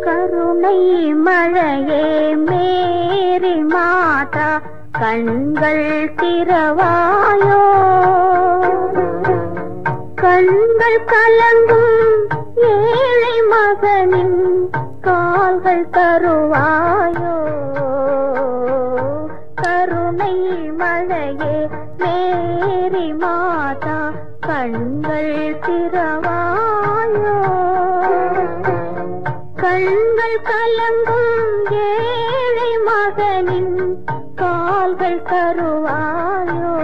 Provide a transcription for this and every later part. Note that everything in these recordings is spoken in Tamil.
கருணை மழையே மேரி மாதா கண்கள் திறவாயோ? கண்கள் கலங்கும் ஏழை மகனின் கால்கள் தருவாயோ? மழையே மேரி மாதா கண்கள் திறவாயோ? கண்கள் கலங்கும் ஏழை மகனின் கால்கள் தருவாயோ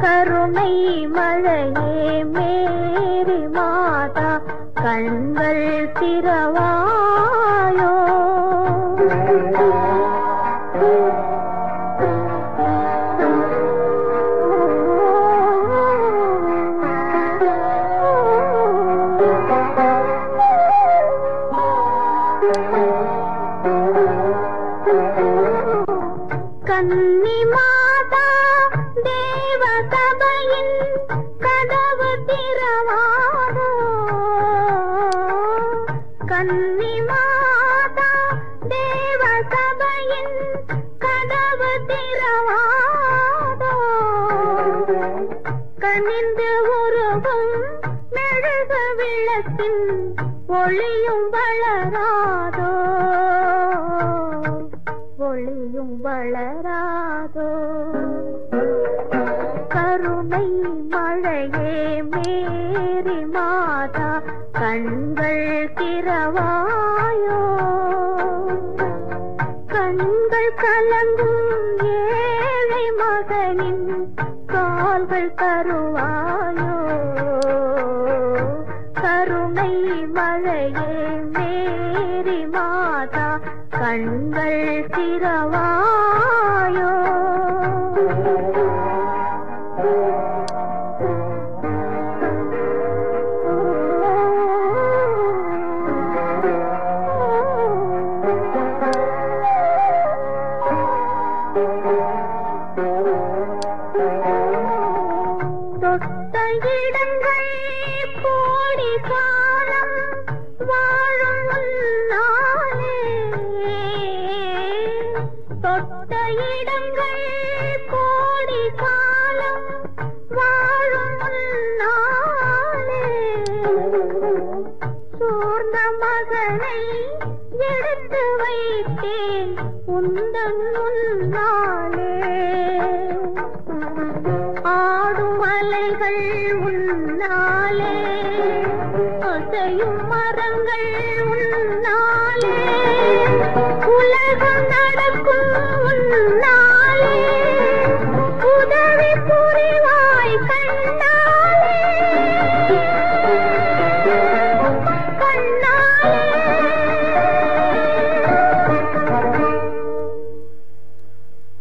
கருணை மழையே மேரி மாதா கண்கள் திறவாயோ கன்னி மாதா தேவ சபையின் கதவு திறவாதோ கன்னி மாதா தேவ சபையின் கதவு திறவாதோ கனிந்து உருகும் மெழுக விளக்கின் ஒளியும் வளராதோ? ஒளியும் வளராதோ? கருணை மழையே மேரி மாதா கண்கள் கிரவாயோ கண்கள் கலங்கும் ஏழை மகனின் கால்கள் தருவாயோ. கண்கள் திறவாயோ? தொட்ட இடங்கள் கோடி காலம் தொட்ட இடங்கள் கோடி காலம் வாழும் முன்னாலே. சோர்ந்த மகனை எடுத்து வைத்தேன் உந்தன் முன்னாலே. ஆடும் அலைகள் உன்னாலே அசையும் மரங்கள் உன்னாலே உலகம்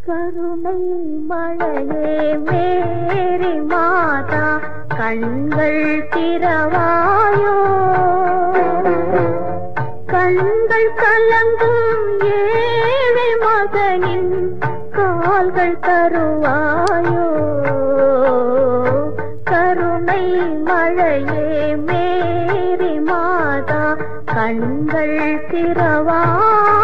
கருணை மழையே மேரி மாதா கண்கள் திறவாயோ? கண்கள் கலங்கும் ஏழை மகனின் கால்கள் தருவாயோ? கருணை மழையே மேரி மாதா கண்கள் திறவாயோ